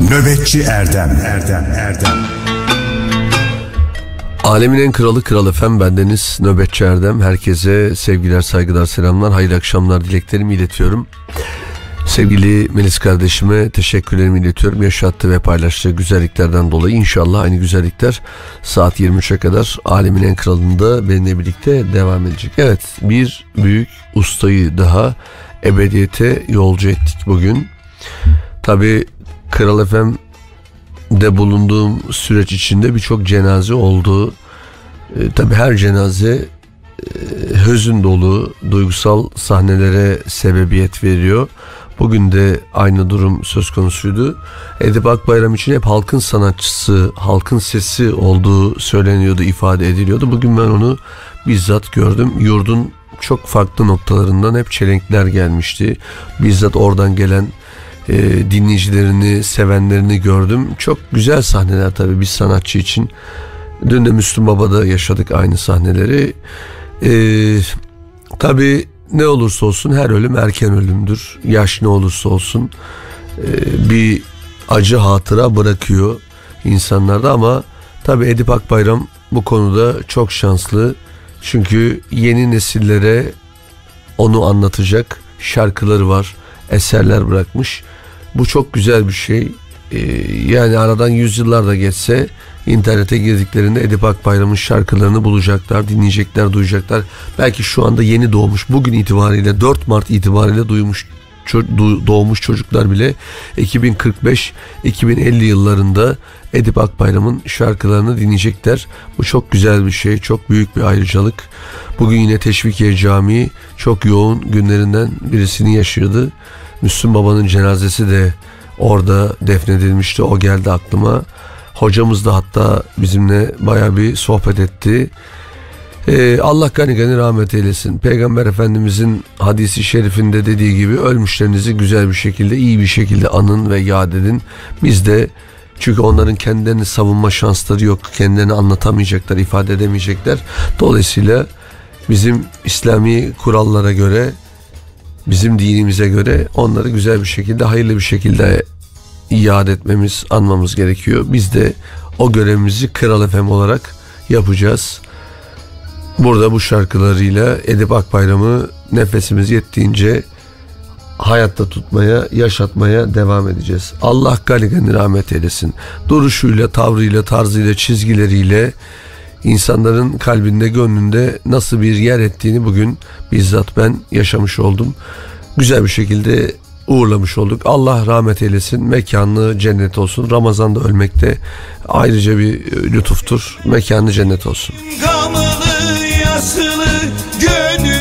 Nöbetçi Erdem Erdem Erdem Alemin en kralı kral efem bendeniz Nöbetçi Erdem. Herkese sevgiler, saygılar, selamlar, hayırlı akşamlar dileklerimi iletiyorum. Sevgili Melis kardeşime teşekkürlerimi iletiyorum. Yaşattığı ve paylaştığı güzelliklerden dolayı inşallah aynı güzellikler saat 23'e kadar Alemin en kralında benimle birlikte devam edecek. Evet bir büyük ustayı daha ebediyete yolcu ettik bugün. Tabi Kral Efem de bulunduğum süreç içinde birçok cenaze oldu. E, tabii her cenaze e, hüzün dolu, duygusal sahnelere sebebiyet veriyor. Bugün de aynı durum söz konusuydu. Edip Akbayram için hep halkın sanatçısı, halkın sesi olduğu söyleniyordu, ifade ediliyordu. Bugün ben onu bizzat gördüm. Yurdun çok farklı noktalarından hep çelenkler gelmişti. Bizzat oradan gelen e, dinleyicilerini, sevenlerini gördüm. Çok güzel sahneler tabii bir sanatçı için. Dün de Müslüm Baba'da yaşadık aynı sahneleri. E, tabii ne olursa olsun her ölüm erken ölümdür. Yaş ne olursa olsun e, bir acı hatıra bırakıyor insanlarda ama tabii Edip Akbayram bu konuda çok şanslı. Çünkü yeni nesillere onu anlatacak şarkıları var, eserler bırakmış. Bu çok güzel bir şey. Ee, yani aradan yüzyıllar da geçse internete girdiklerinde Edip Akbayram'ın şarkılarını bulacaklar, dinleyecekler, duyacaklar. Belki şu anda yeni doğmuş, bugün itibariyle 4 Mart itibariyle duymuş doğmuş çocuklar bile 2045-2050 yıllarında Edip Akbayram'ın şarkılarını dinleyecekler. Bu çok güzel bir şey, çok büyük bir ayrıcalık. Bugün yine Teşvikiye Camii çok yoğun günlerinden birisini yaşıyordu. Müslüm Baba'nın cenazesi de orada defnedilmişti. O geldi aklıma. Hocamız da hatta bizimle baya bir sohbet etti. Ee, Allah gani gani rahmet eylesin. Peygamber Efendimizin hadisi şerifinde dediği gibi ölmüşlerinizi güzel bir şekilde, iyi bir şekilde anın ve yad edin. Biz de çünkü onların kendilerini savunma şansları yok. Kendilerini anlatamayacaklar, ifade edemeyecekler. Dolayısıyla bizim İslami kurallara göre bizim dinimize göre onları güzel bir şekilde hayırlı bir şekilde iade etmemiz anmamız gerekiyor. Biz de o görevimizi Kral Efem olarak yapacağız. Burada bu şarkılarıyla Edip Akbayram'ı nefesimiz yettiğince hayatta tutmaya, yaşatmaya devam edeceğiz. Allah gani rahmet eylesin. Duruşuyla, tavrıyla, tarzıyla, çizgileriyle insanların kalbinde, gönlünde nasıl bir yer ettiğini bugün bizzat ben yaşamış oldum. Güzel bir şekilde uğurlamış olduk. Allah rahmet eylesin. Mekanı cennet olsun. Ramazan'da ölmekte ayrıca bir lütuftur. Mekanı cennet olsun. Gamılı yasılı bir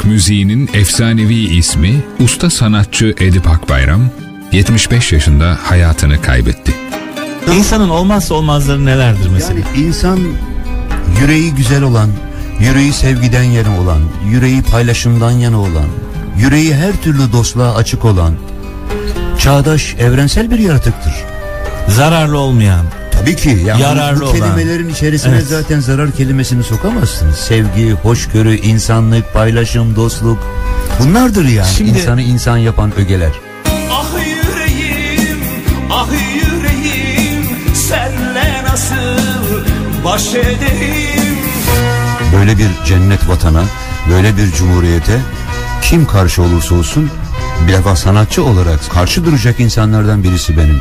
Türk müziğinin efsanevi ismi usta sanatçı Edip Akbayram 75 yaşında hayatını kaybetti. İnsanın olmazsa olmazları nelerdir mesela? Yani insan yüreği güzel olan, yüreği sevgiden yana olan, yüreği paylaşımdan yana olan, yüreği her türlü dostluğa açık olan, çağdaş, evrensel bir yaratıktır. Zararlı olmayan, Tabii ki. Yani Yararlı bu kelimelerin olan. içerisine evet. zaten zarar kelimesini sokamazsınız. Sevgi, hoşgörü, insanlık, paylaşım, dostluk. Bunlardır yani Şimdi... insanı insan yapan ögeler. Ah yüreğim, ah yüreğim, senle nasıl baş edeyim? Böyle bir cennet vatana, böyle bir cumhuriyete kim karşı olursa olsun bir defa sanatçı olarak karşı duracak insanlardan birisi benim.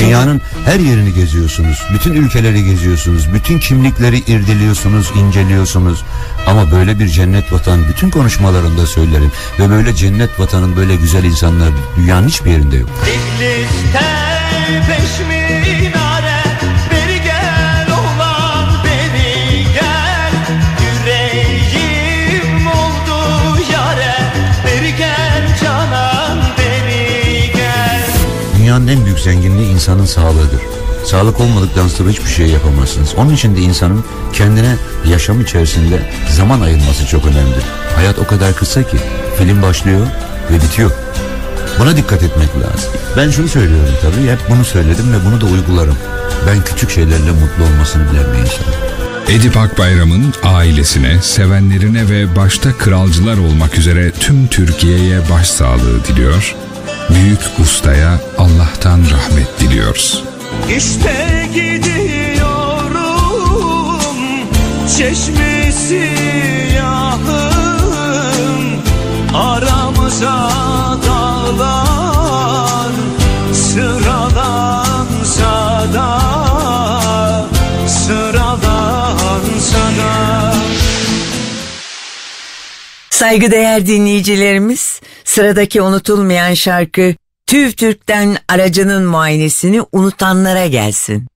Dünyanın her yerini geziyorsunuz. Bütün ülkeleri geziyorsunuz. Bütün kimlikleri irdeliyorsunuz, inceliyorsunuz. Ama böyle bir cennet vatan bütün konuşmalarımda söylerim. Ve böyle cennet vatanın böyle güzel insanlar dünyanın hiçbir yerinde yok. Diklis'te beş Dünyanın en büyük zenginliği insanın sağlığıdır. Sağlık olmadıktan sonra hiçbir şey yapamazsınız. Onun için de insanın kendine yaşam içerisinde zaman ayırması çok önemlidir. Hayat o kadar kısa ki film başlıyor ve bitiyor. Buna dikkat etmek lazım. Ben şunu söylüyorum tabii hep bunu söyledim ve bunu da uygularım. Ben küçük şeylerle mutlu olmasını bilen bir insanım. Edip Akbayram'ın ailesine, sevenlerine ve başta kralcılar olmak üzere tüm Türkiye'ye başsağlığı diliyor. Büyük ustaya Allah'tan rahmet diliyoruz. İşte gidiyorum çeşmesi yahım Aramıza dağlar sıralansa da Sıralansa da Saygıdeğer dinleyicilerimiz, sıradaki unutulmayan şarkı TÜV TÜRK'ten aracının muayenesini unutanlara gelsin.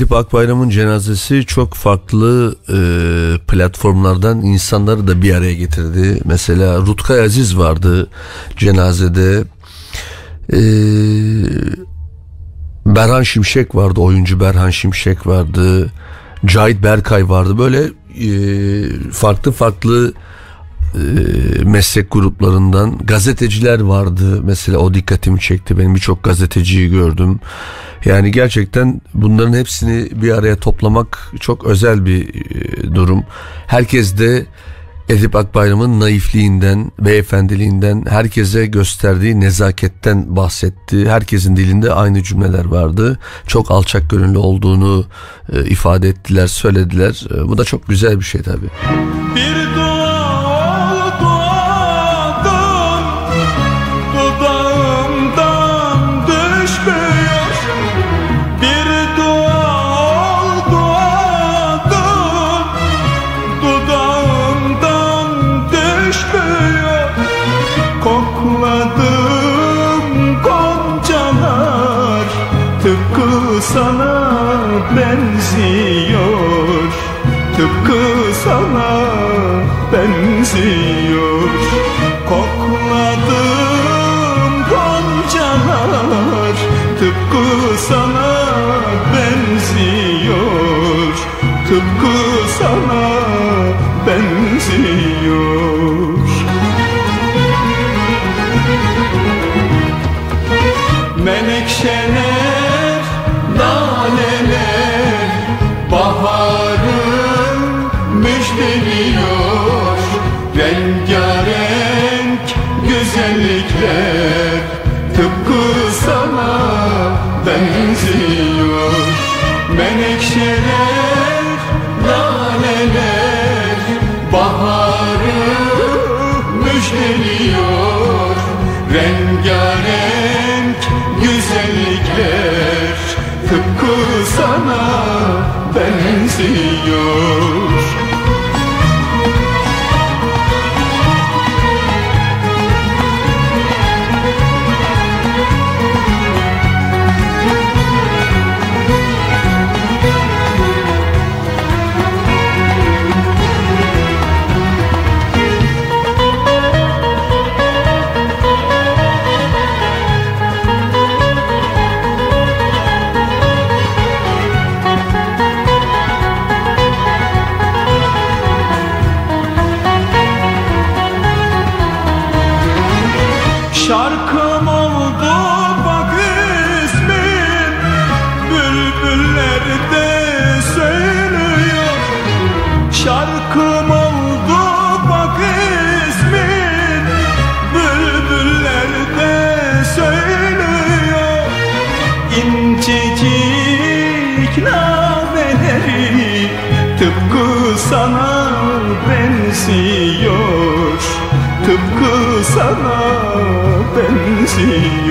Edip Akbayram'ın cenazesi çok farklı e, platformlardan insanları da bir araya getirdi. Mesela Rutkay Aziz vardı cenazede. E, Berhan Şimşek vardı, oyuncu Berhan Şimşek vardı. Cahit Berkay vardı. Böyle e, farklı farklı e, meslek gruplarından gazeteciler vardı. Mesela o dikkatimi çekti. Benim birçok gazeteciyi gördüm. Yani gerçekten bunların hepsini bir araya toplamak çok özel bir e, durum. Herkes de Edip Akbayram'ın naifliğinden, beyefendiliğinden, herkese gösterdiği nezaketten bahsetti. Herkesin dilinde aynı cümleler vardı. Çok alçak gönüllü olduğunu e, ifade ettiler, söylediler. E, bu da çok güzel bir şey tabii. Bir Menekşeler, laleler Baharı müjdeliyor. Rengarenk güzellikler Tıpkı sana benziyor benziyor İncecik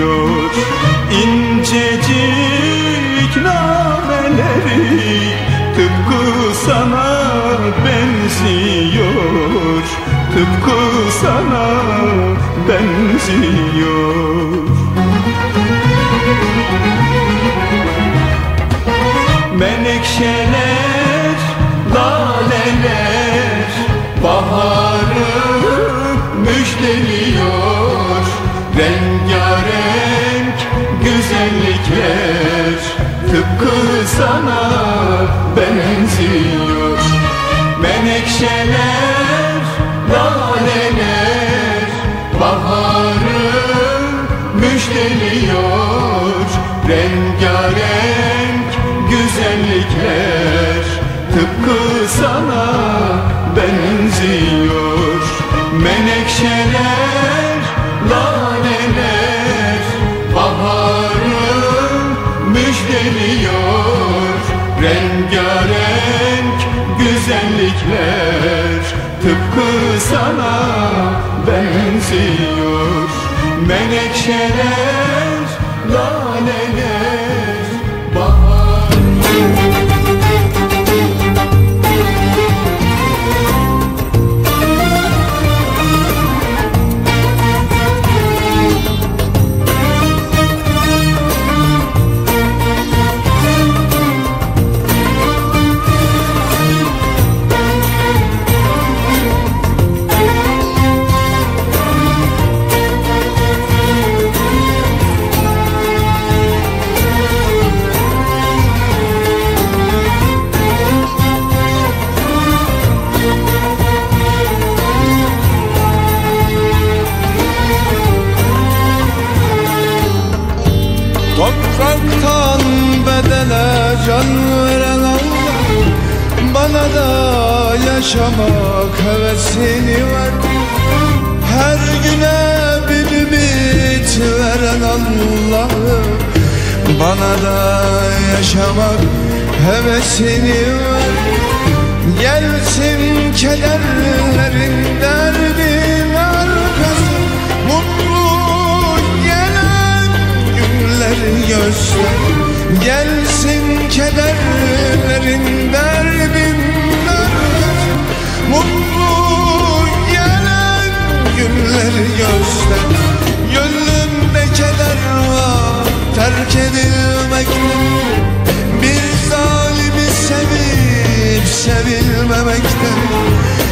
çiçekler tıpkı sana benziyor. Menekşeler, laleler baharı müjdeliyor. Rengarenk güzellikler tıpkı sana benziyor. Menekşeler, yaşamak hevesini ver. Her güne bir ümit veren Allah'ım Bana da yaşamak hevesini ver. Gelsin kederlerin derdin arkası Mutlu gelen günleri göster. Gelsin kederlerin günleri göster Gönlümde keder var. Terk edilmekte Bir zalimi sevip sevilmemekte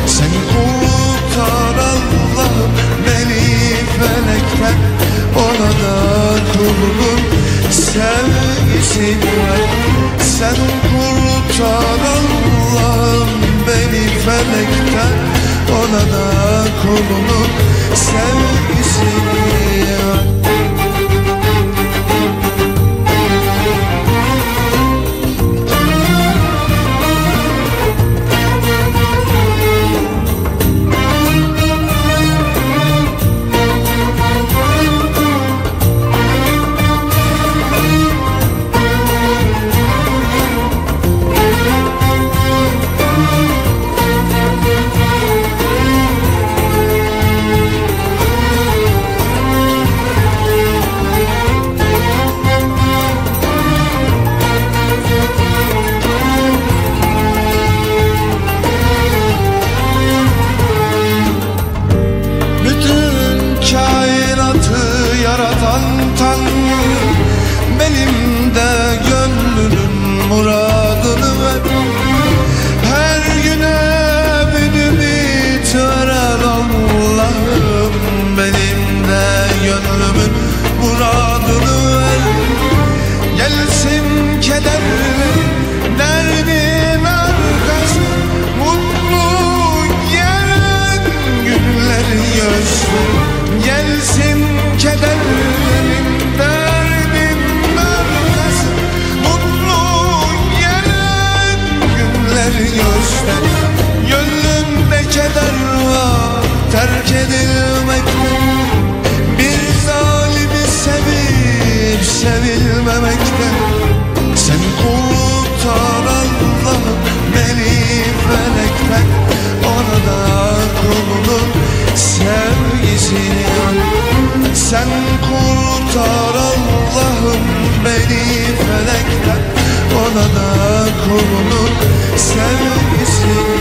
Sen kurtar Allah'ım beni felekten Ona da kulun sevgisini ver Sen kurtar Allah'ım beni felekten Ona da kulunun sevgisini Sen kurtar Allah'ım beni felekten. Ona da kulunun sevgisini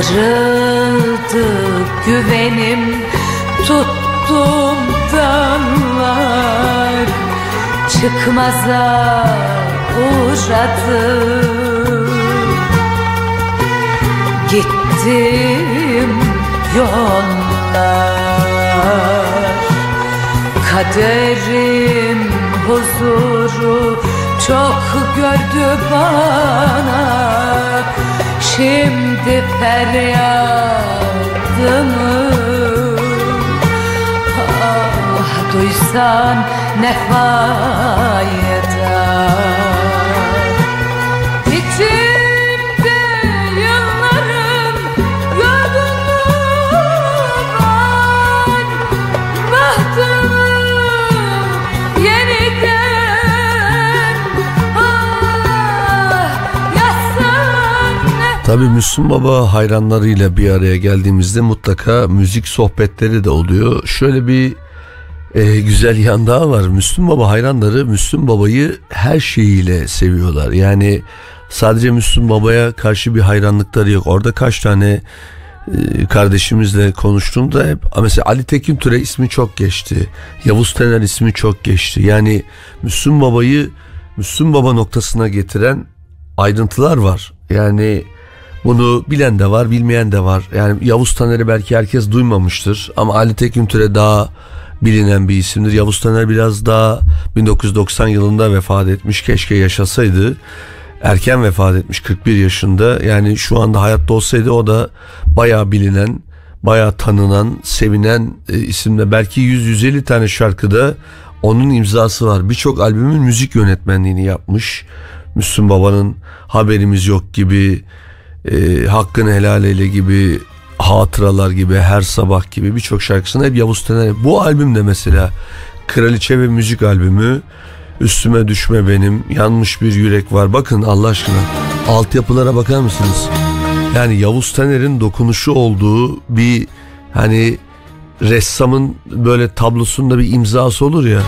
Kırıldı güvenim tuttum dallar Çıkmaza uğradı Gittim yollar. Kaderim huzuru çok gördü bana Şimdi feryadımı? Ah duysan ne fayda ne Tabii Müslüm Baba hayranlarıyla bir araya geldiğimizde mutlaka müzik sohbetleri de oluyor. Şöyle bir e, güzel yan daha var. Müslüm Baba hayranları Müslüm Baba'yı her şeyiyle seviyorlar. Yani sadece Müslüm Baba'ya karşı bir hayranlıkları yok. Orada kaç tane e, kardeşimizle konuştuğumda hep mesela Ali Tekin Türe ismi çok geçti. Yavuz Tener ismi çok geçti. Yani Müslüm Baba'yı Müslüm Baba noktasına getiren ayrıntılar var. Yani bunu bilen de var, bilmeyen de var. Yani Yavuz Taner'i belki herkes duymamıştır ama Ali Tekin Türe daha bilinen bir isimdir. Yavuz Taner biraz daha 1990 yılında vefat etmiş. Keşke yaşasaydı. Erken vefat etmiş 41 yaşında. Yani şu anda hayatta olsaydı o da bayağı bilinen, bayağı tanınan, sevinen e, isimde. Belki 100-150 tane şarkıda onun imzası var. Birçok albümün müzik yönetmenliğini yapmış. Müslüm Baba'nın Haberimiz Yok gibi, e, Hakkını Helal Eyle gibi, Hatıralar gibi, Her Sabah gibi birçok şarkısını hep Yavuz Tener. Bu albümde mesela Kraliçe ve Müzik albümü Üstüme Düşme Benim, Yanmış Bir Yürek Var. Bakın Allah aşkına altyapılara bakar mısınız? Yani Yavuz Tener'in dokunuşu olduğu bir hani ressamın böyle tablosunda bir imzası olur ya.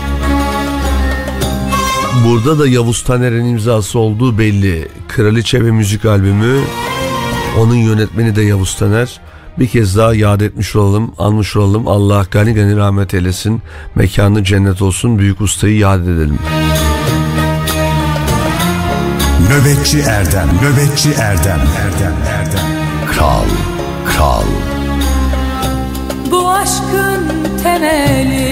Burada da Yavuz Taner'in imzası olduğu belli. Kraliçe ve Müzik albümü onun yönetmeni de Yavuz Taner. Bir kez daha yad etmiş olalım, anmış olalım. Allah gani gani rahmet eylesin. Mekanı cennet olsun. Büyük ustayı yad edelim. Nöbetçi Erdem, Nöbetçi Erdem, Erdem, Erdem. Kral, kral. Bu aşkın temeli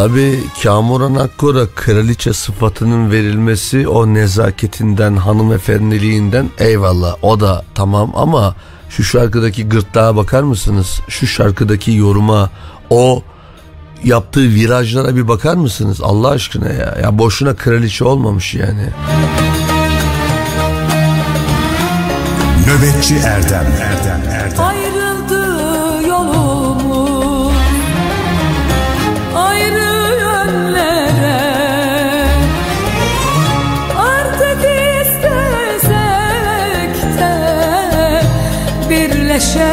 Tabi Kamuran Akkora kraliçe sıfatının verilmesi o nezaketinden hanımefendiliğinden eyvallah o da tamam ama şu şarkıdaki gırtlağa bakar mısınız? Şu şarkıdaki yoruma o yaptığı virajlara bir bakar mısınız Allah aşkına ya? Ya boşuna kraliçe olmamış yani. Nöbetçi Erdem Erdem Erdem Ayrıldı wish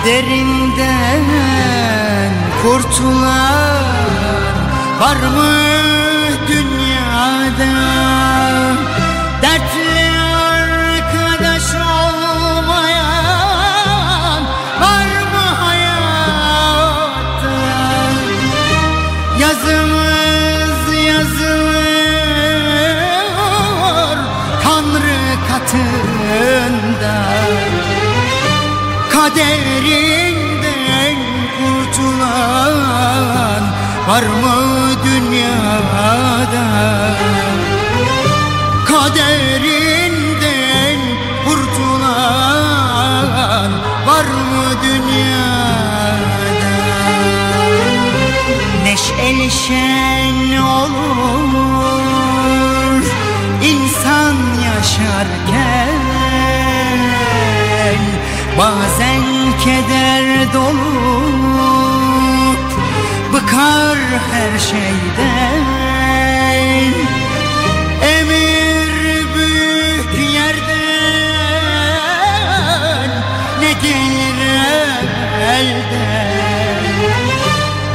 Kaderinden kurtulan var mı Kaderinden kurtulan var mı dünyada? Kaderinden kurtulan var mı dünyada? Neşeli şen olur insan yaşarken Bazen keder dolu Bıkar her şeyden. Emir büyük yerden Ne gelir elden?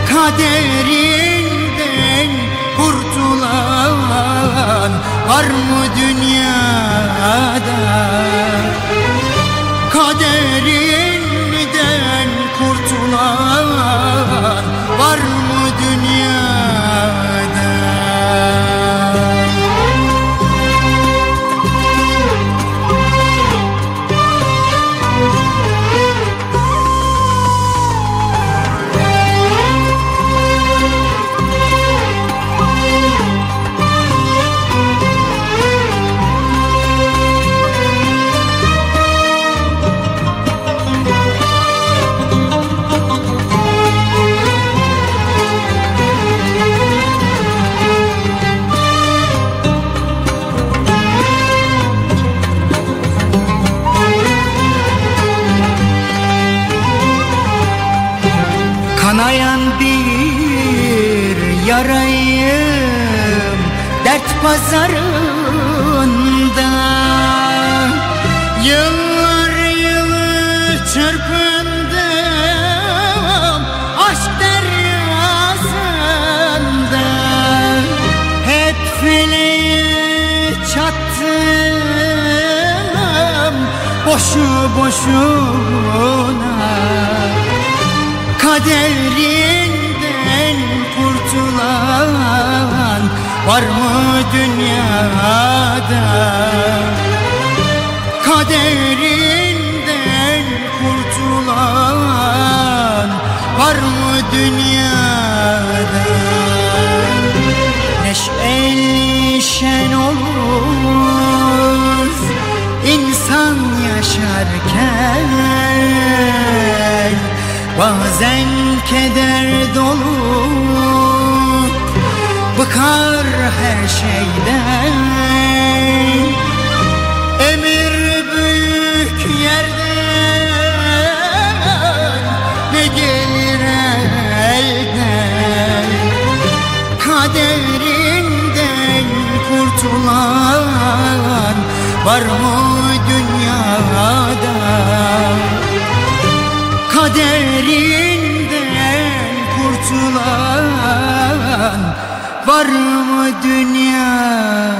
Kaderinden kurtulan Var mı dünyada Kaderinden kurtulan var mı pazarında Yıllar yılı çırpındım Aşk deryasında Hep feleğe çattım. Boşu boşuna Kaderinden kurtulan var mı dünyada? Kaderinden kurtulan var mı dünyada? Neşeli şen olur insan yaşarken Bazen keder dolu Bıkar her şeyden. Emir büyük yerden Ne gelir elden? Kaderinden kurtulan Var mı dünyada? Kaderinden kurtulan var mı dünyada?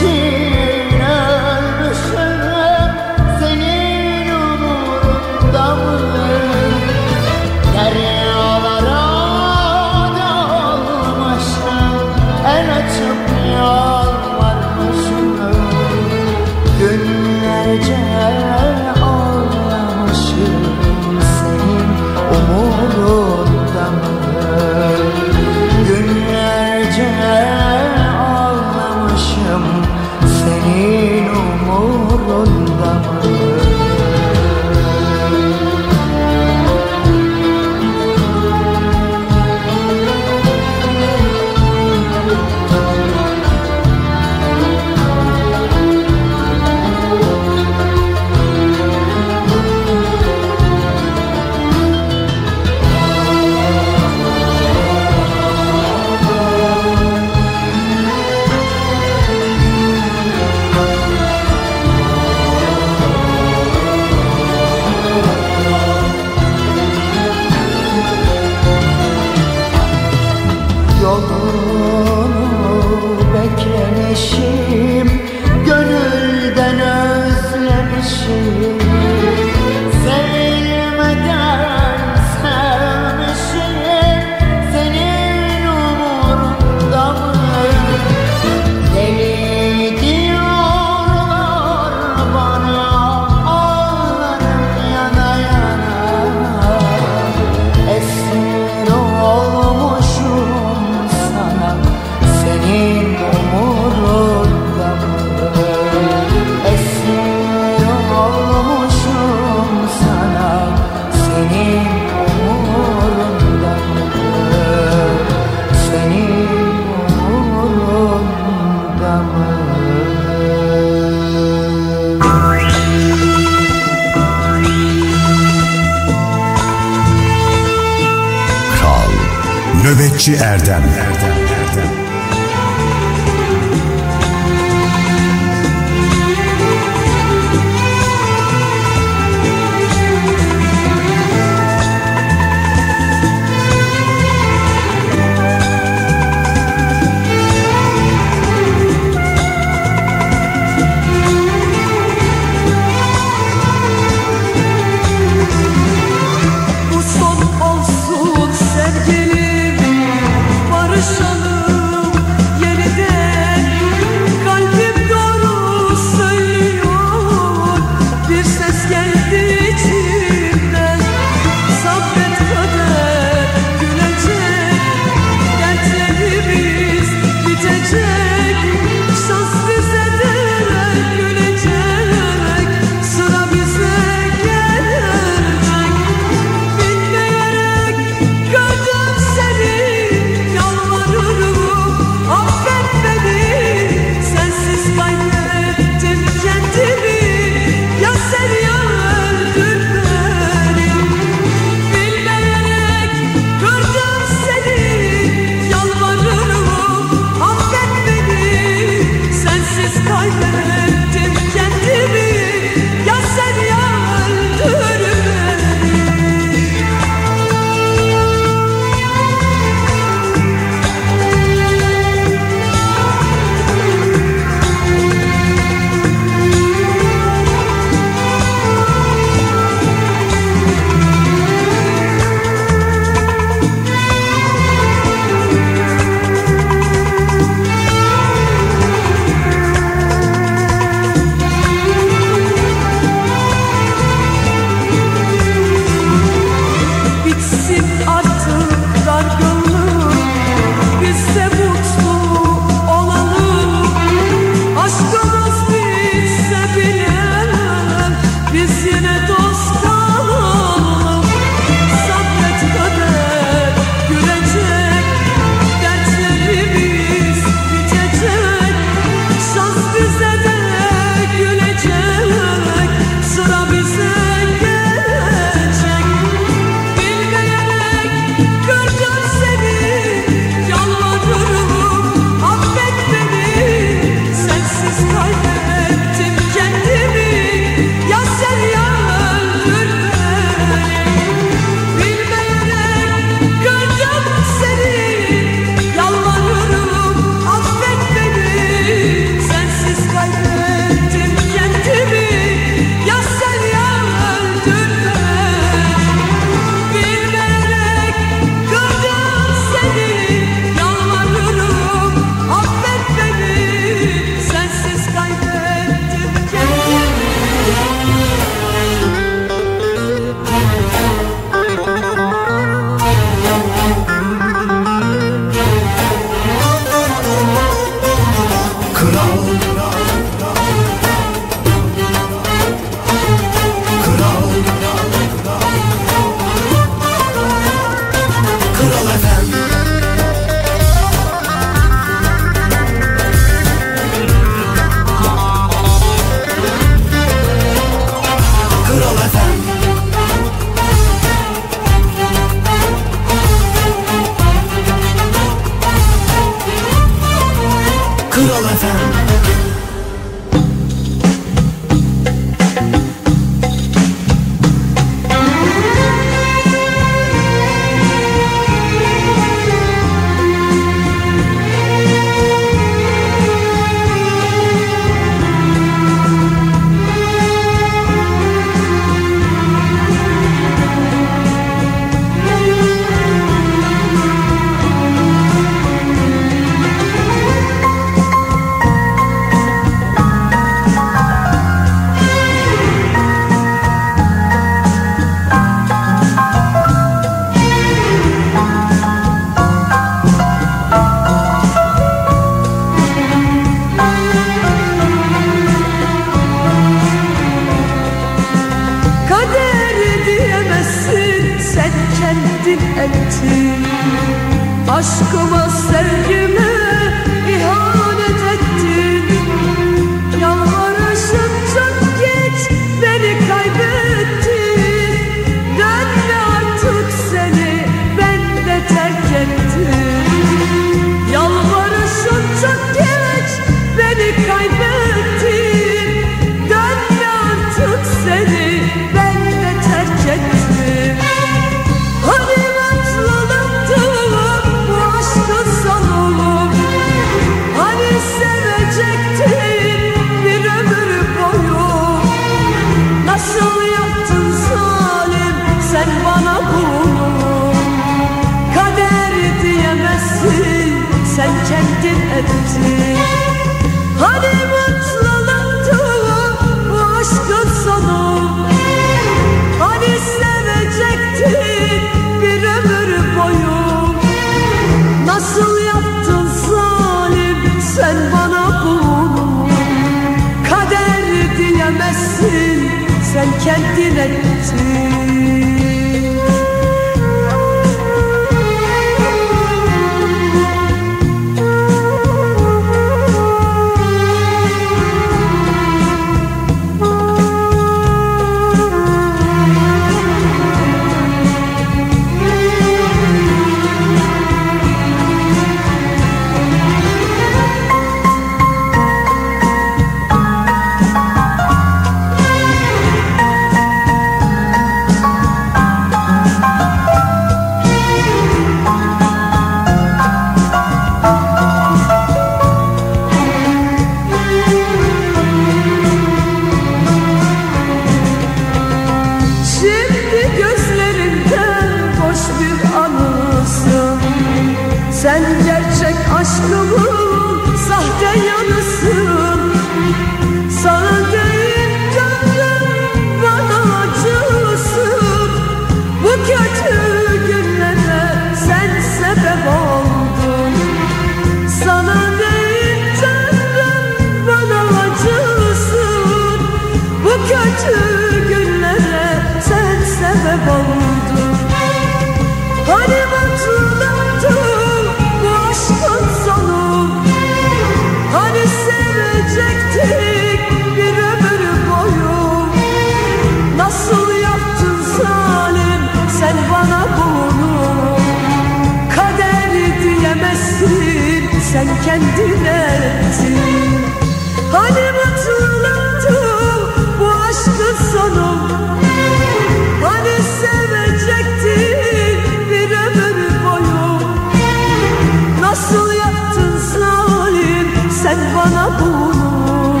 Sen bana bunu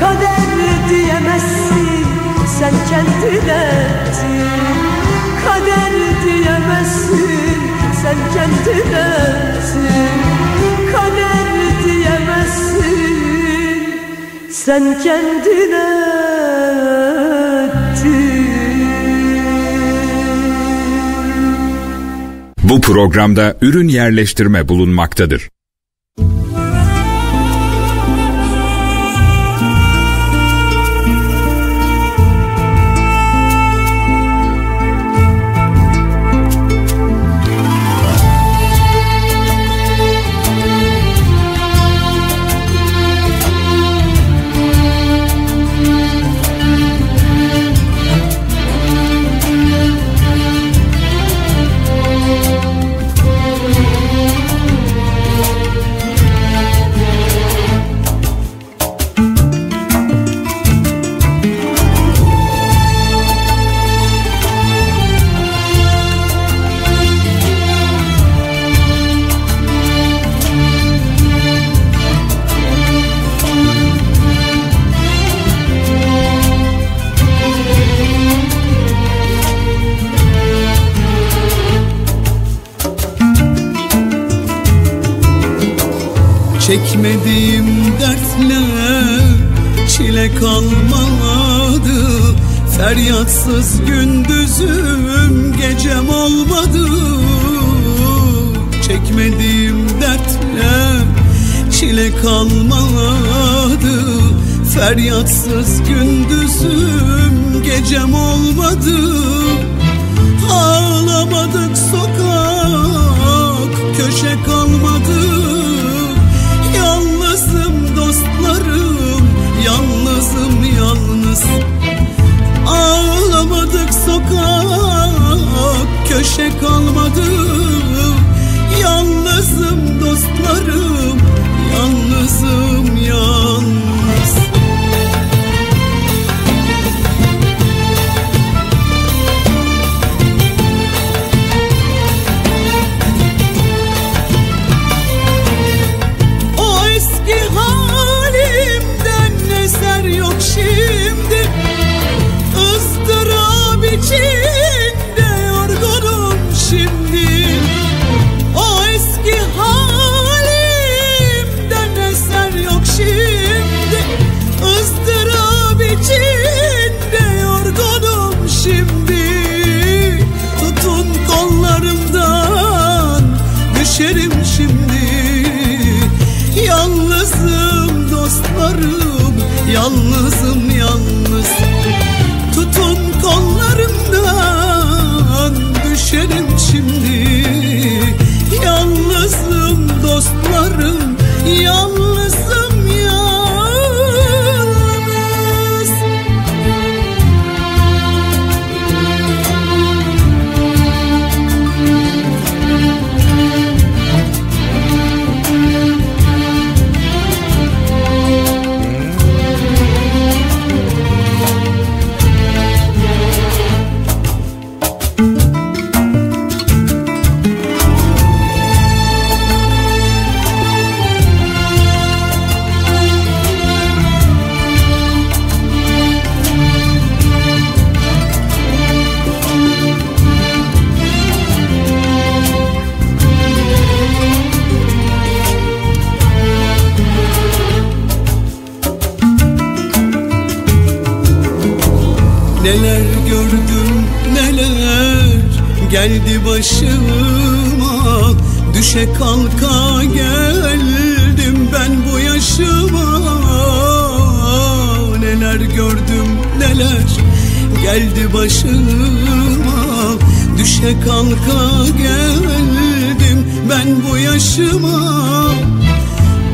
kader diyemezsin. Sen kendin ettin. Kader diyemezsin. Sen kendin ettin. Kader diyemezsin. Sen kendin ettin. Bu programda ürün yerleştirme bulunmaktadır. Başıma Düşe kalka geldim ben bu yaşıma. Neler gördüm neler geldi başıma. Düşe kalka geldim ben bu yaşıma.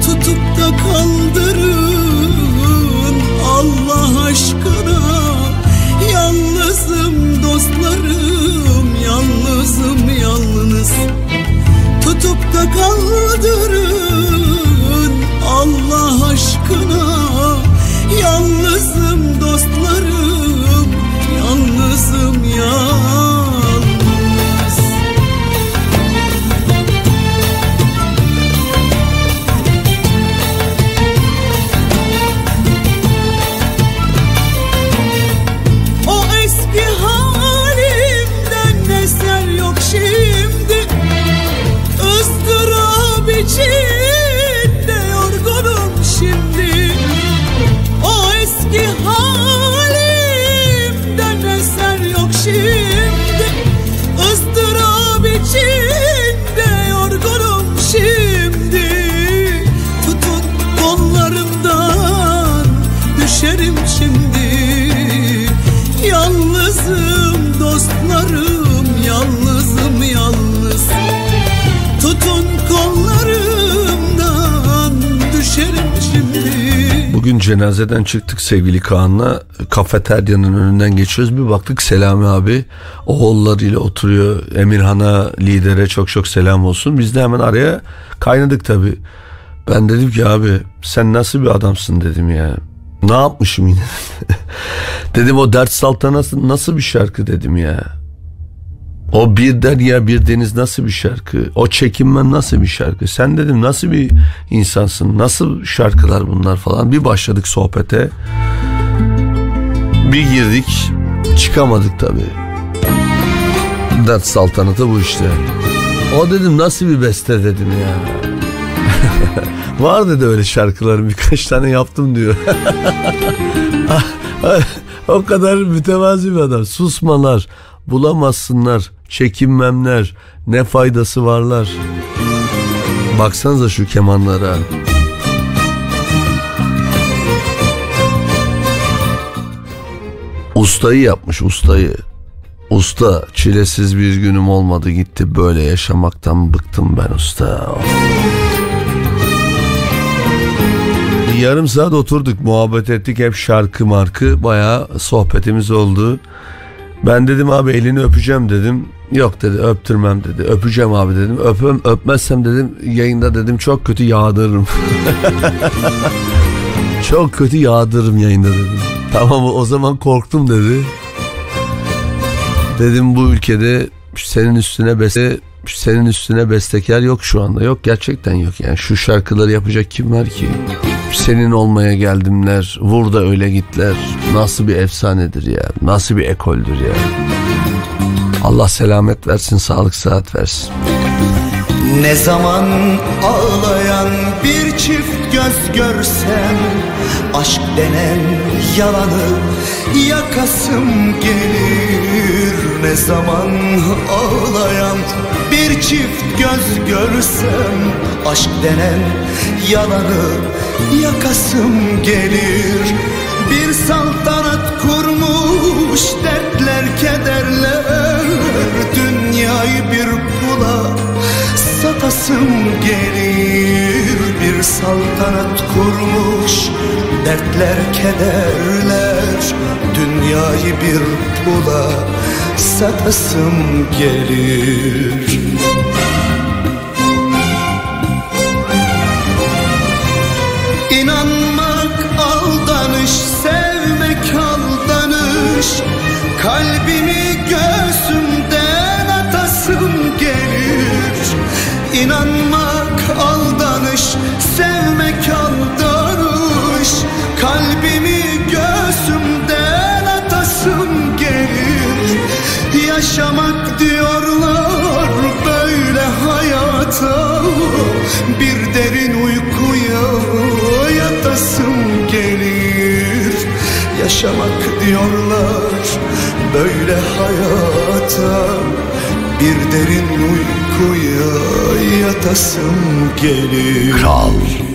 Tutup da kaldırın Allah aşkına. Yalnızım dostlarım Yalnızım yalnız. Tutup da kaldırın Allah aşkına. Yalnızım dostlarım Yalnızım yalnız cenazeden çıktık sevgili Kaan'la. Kafeteryanın önünden geçiyoruz. Bir baktık Selami abi oğullarıyla oturuyor. Emirhan'a lidere çok çok selam olsun. Biz de hemen araya kaynadık tabi. Ben dedim ki abi sen nasıl bir adamsın dedim ya. Ne yapmışım yine? dedim o dert saltanası nasıl bir şarkı dedim ya. O bir derya bir deniz nasıl bir şarkı? O çekinmen nasıl bir şarkı? Sen dedim nasıl bir insansın? Nasıl şarkılar bunlar falan? Bir başladık sohbete. Bir girdik. Çıkamadık tabii. Dert saltanatı bu işte. O dedim nasıl bir beste dedim ya. Var dedi öyle şarkılarım birkaç tane yaptım diyor. o kadar mütevazi bir adam. Susmalar, bulamazsınlar, çekinmemler, ne faydası varlar. Baksanıza şu kemanlara. Ustayı yapmış ustayı. Usta çilesiz bir günüm olmadı gitti böyle yaşamaktan bıktım ben usta. Yarım saat oturduk muhabbet ettik hep şarkı markı bayağı sohbetimiz oldu. Ben dedim abi elini öpeceğim dedim. Yok dedi öptürmem dedi. Öpeceğim abi dedim. Öpüm öpmezsem dedim yayında dedim çok kötü yağdırırım. çok kötü yağdırırım yayında dedim. Tamam o zaman korktum dedi. Dedim bu ülkede senin üstüne beste senin üstüne bestekar yok şu anda. Yok gerçekten yok yani. Şu şarkıları yapacak kim var ki? Senin olmaya geldimler. Vur da öyle gitler. Nasıl bir efsanedir ya. Nasıl bir ekoldür ya. Allah selamet versin, sağlık sıhhat versin. Ne zaman ağlayan bir çift göz görsem Aşk denen yalanı yakasım gelir Ne zaman ağlayan bir çift göz görsem Aşk denen yalanı yakasım gelir. Bir saltanat kurmuş dertler kederler Dünyayı bir pula satasım gelir Bir saltanat kurmuş dertler kederler Dünyayı bir pula satasım gelir Yaşamak diyorlar böyle hayata. Bir derin uykuya yatasım gelir. Yaşamak diyorlar böyle hayata. Bir derin uykuya yatasım gelir. Kral.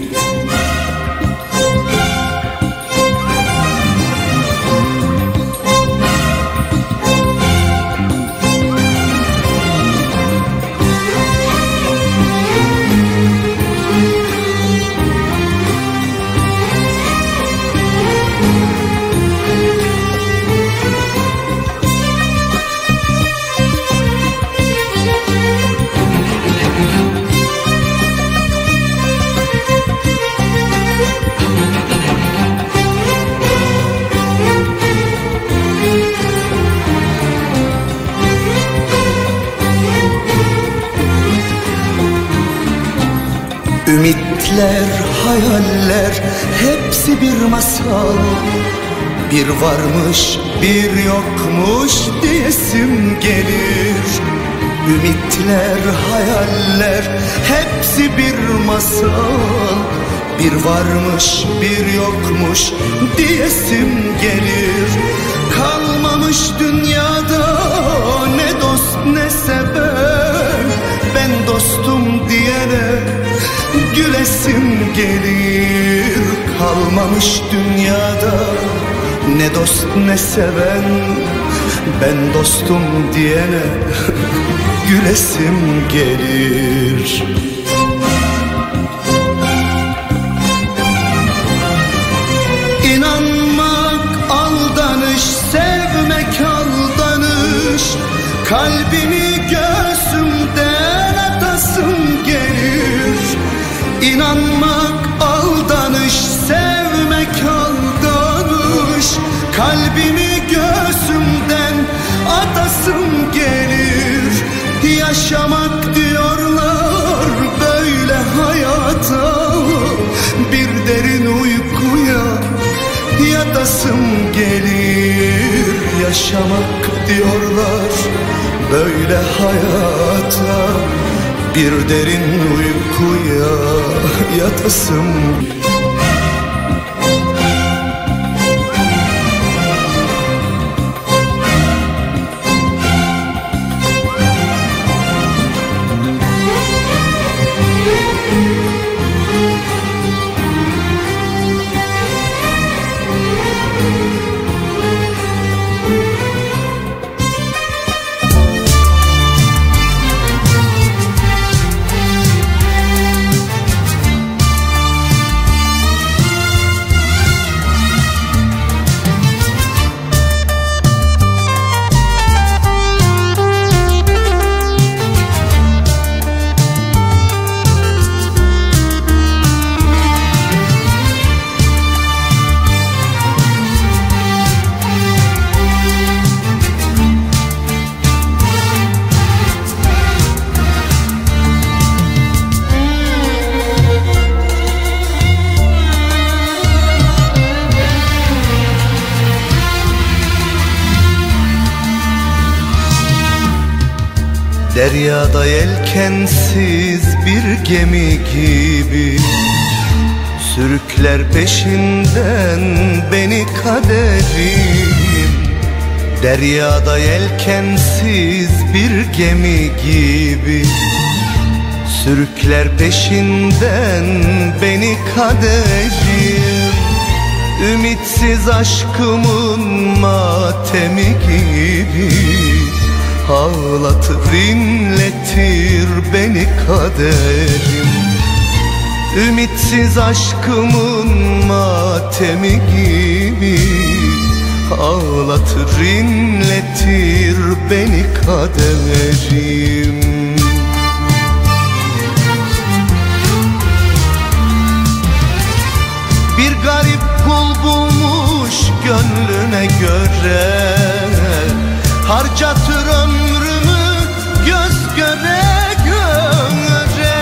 Ümitler, hayaller hepsi bir masal. Bir varmış bir yokmuş diyesim gelir. Ümitler, hayaller hepsi bir masal. Bir varmış bir yokmuş diyesim gelir. Kalmamış dünyada gülesim gelir. Kalmamış dünyada ne dost ne seven. Ben dostum diyene gülesim gelir. İnanmak aldanış, sevmek aldanış. Kalbimi yatasım gelir Yaşamak diyorlar. Böyle hayata Bir derin uykuya yatasım Deryada yelkensiz bir gemi gibi Sürükler peşinden beni kaderim. Ümitsiz aşkımın matemi gibi Ağlatır inletir beni kaderim. Ümitsiz aşkımın matemi gibi Ağlatır inletir beni kaderim Bir garip kul bulmuş gönlüne göre Harcatır ömrümü göz göre göre.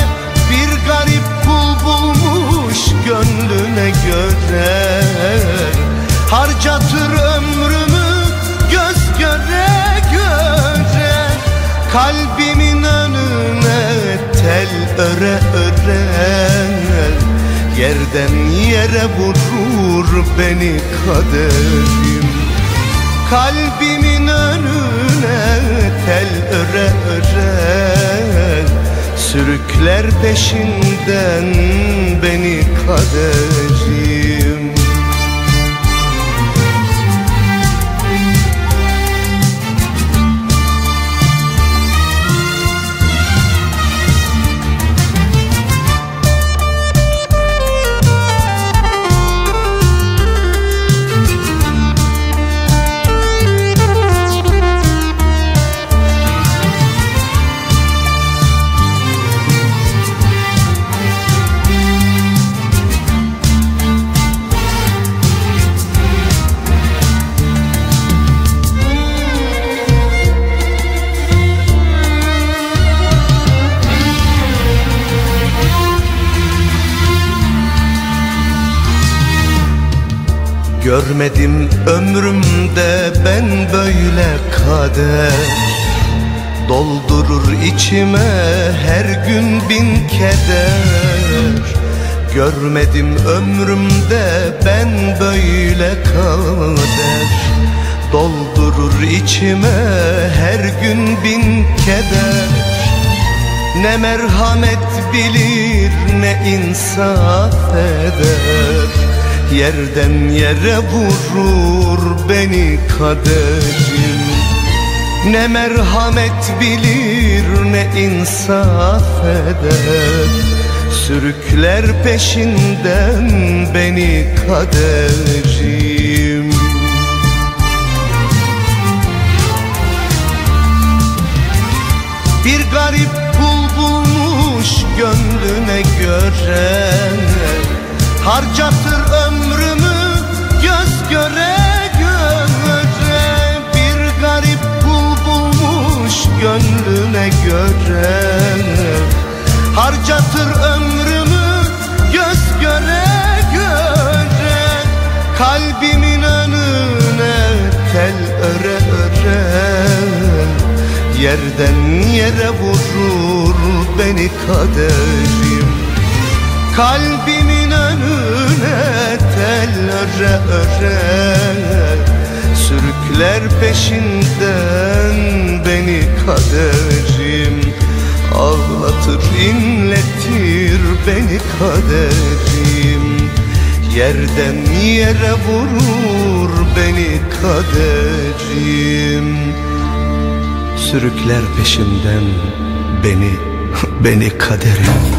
Bir garip kul bulmuş gönlüne göre Harcatır ömrümü göz göre göre. Kalbimin önüne tel öre öre. Yerden yere vurur beni kaderim. Kalbimin önüne tel öre öre. Sürükler peşinden beni kaderim Görmedim ömrümde ben böyle kader. Doldurur içime her gün bin keder. Görmedim ömrümde ben böyle kader. Doldurur içime her gün bin keder. Ne merhamet bilir ne insaf eder Yerden yere vurur beni kaderim. Ne merhamet bilir ne insaf eder. Sürükler peşinden beni kaderim. Bir garip kul bulmuş gönlüne göre. Harcatır ömrümü gönlüne göre. Harcatır ömrümü göz göre göre. Kalbimin önüne tel öre öre. Yerden yere vurur beni kaderim. Kalbimin önüne tel öre öre Sürükler peşinden beni kaderim Ağlatır inletir beni kaderim Yerden yere vurur beni kaderim Sürükler peşinden beni, beni kaderim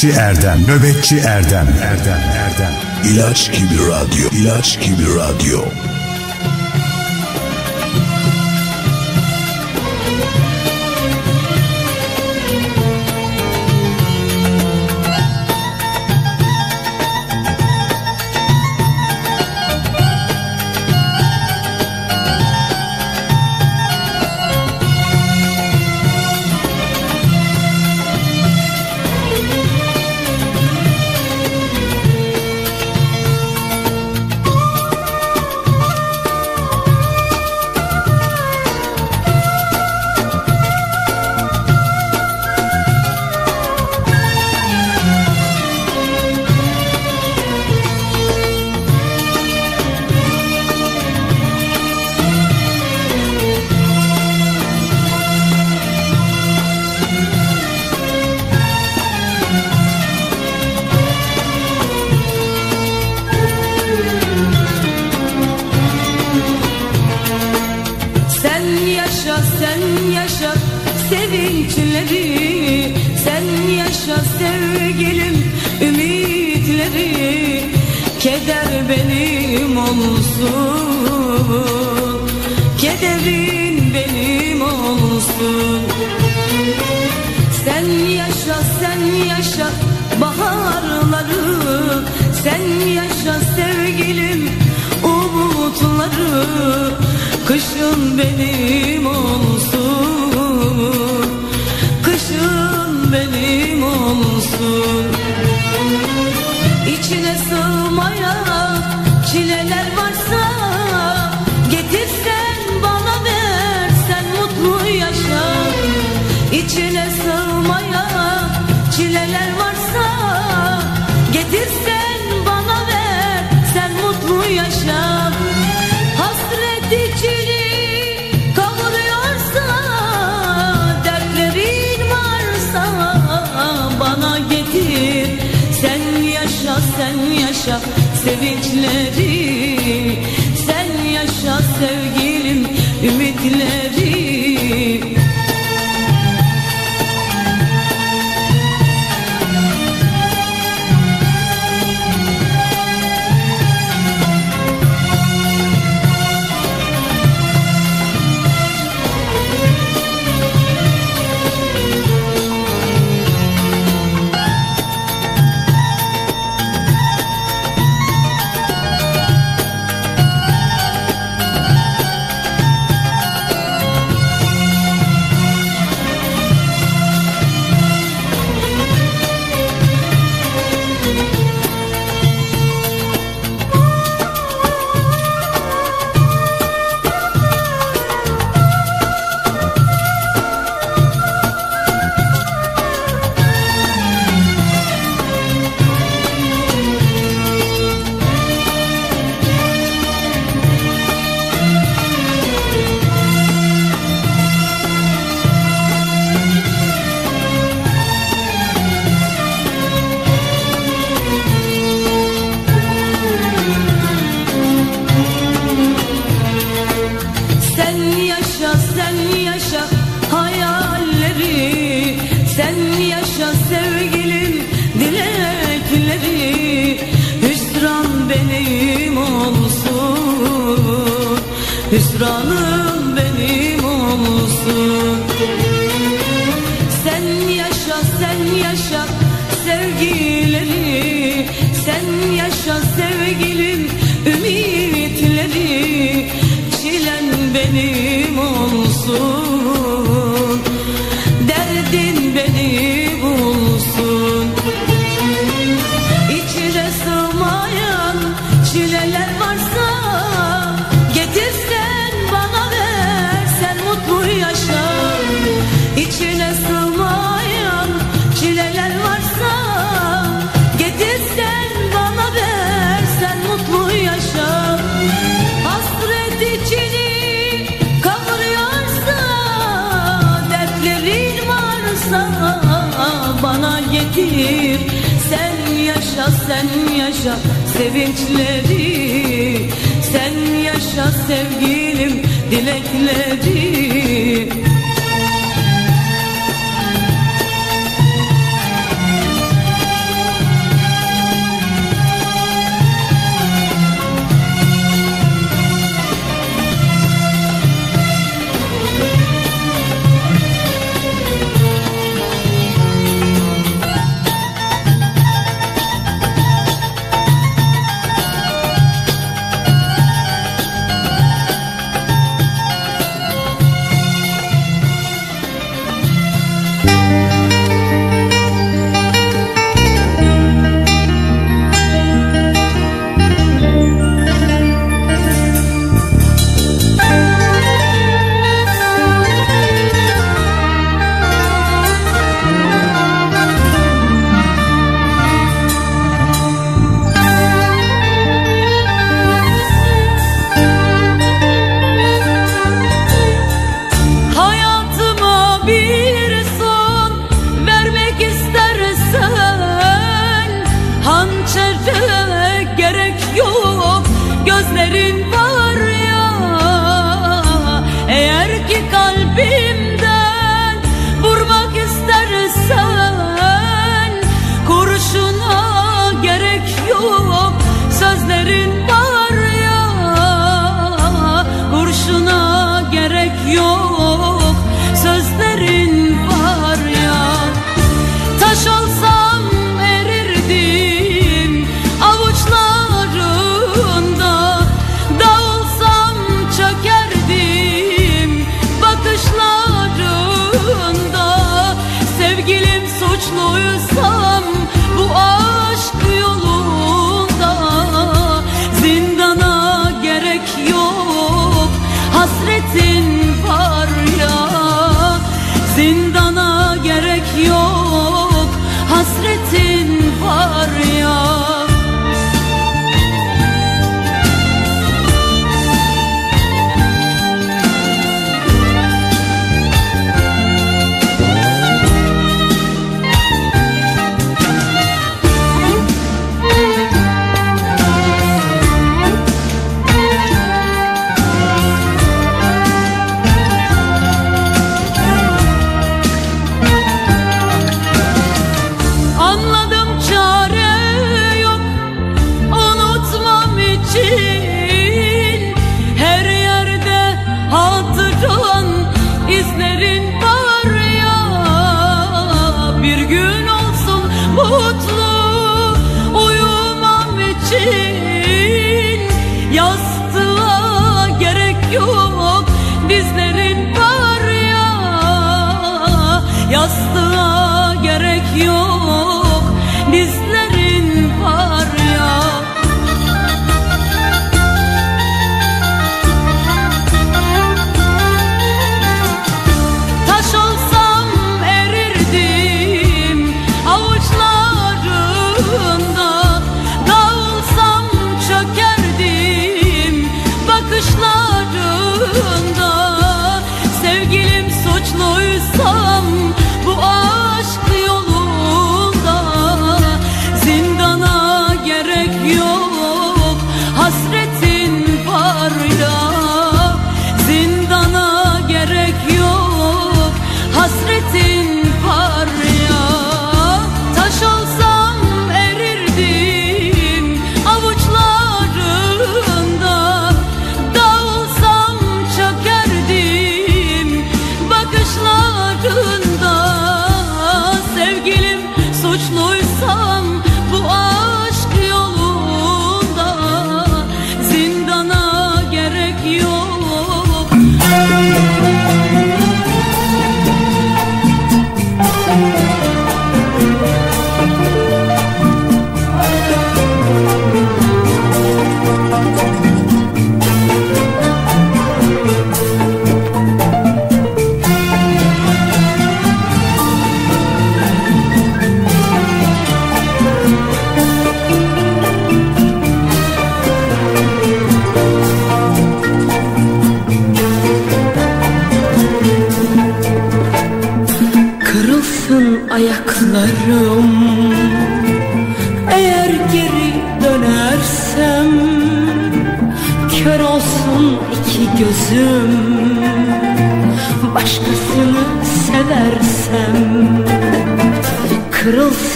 Nöbetçi Erdem. Nöbetçi Erdem. Erdem. Erdem. İlaç gibi radyo. İlaç gibi radyo. Hüsranım benim olsun. Sen yaşa sen yaşa sevgileri. Sen yaşa sevgilim ümitleri. Çilen benim olsun. sen yaşa sevinçleri Sen yaşa sevgilim dilekleri.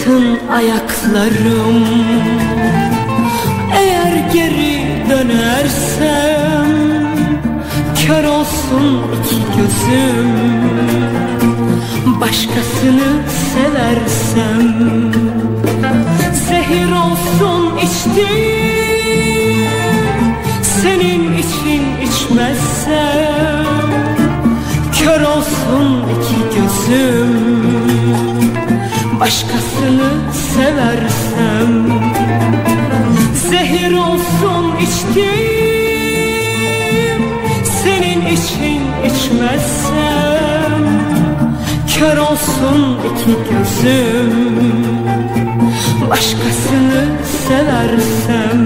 Altın ayaklarım Eğer geri dönersem Kör olsun iki gözüm. Başkasını seversem Zehir olsun içtiğim Senin için içmezsem Kör olsun iki gözüm. Başkasını seversem Zehir olsun içtim Senin için içmezsem Kör olsun iki gözüm Başkasını seversem.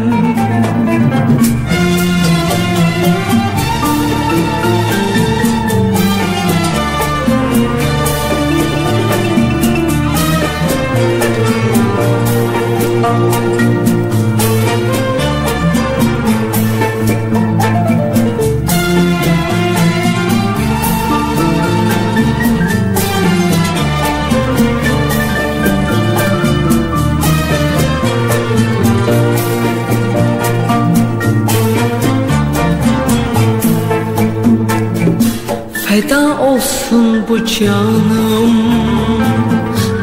Feda olsun bu canım.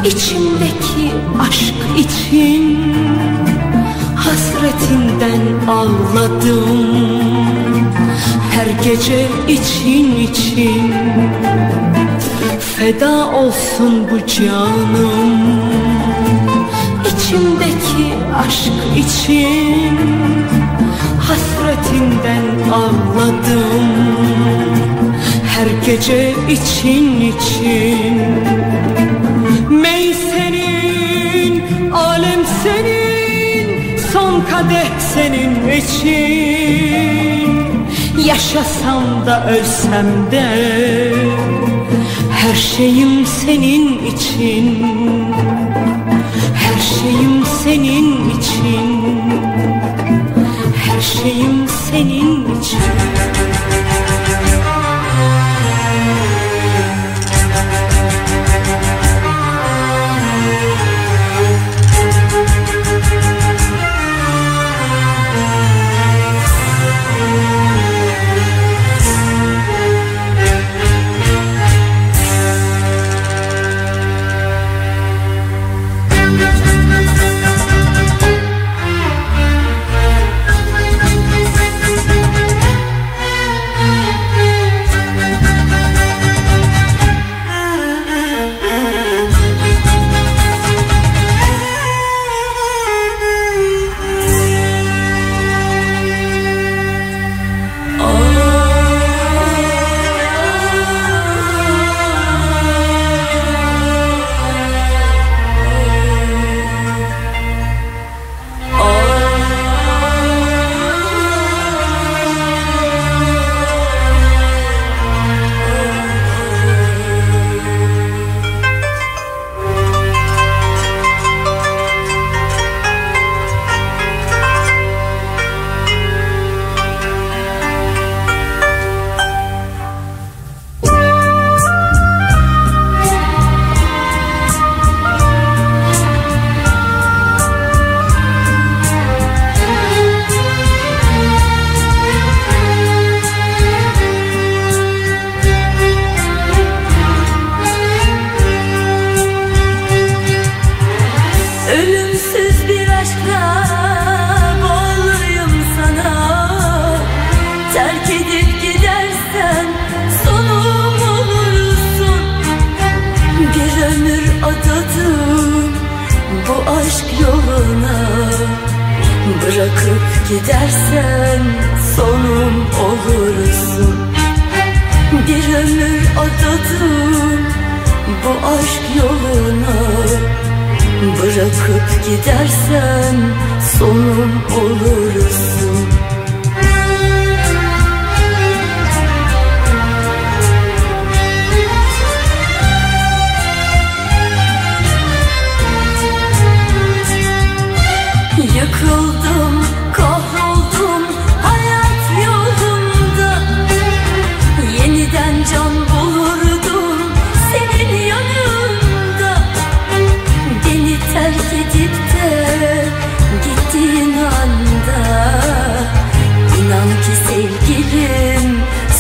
İçimdeki aşk için Hasretinden ağladım. Her gece için için Feda olsun bu canım. İçimdeki aşk için Hasretinden ağladım Her gece için için. Mey senin, alem senin Son kadeh senin için. Yaşasam da ölsem de Her şeyim senin için. Her şeyim senin için. Her şeyim senin için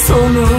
sevgilim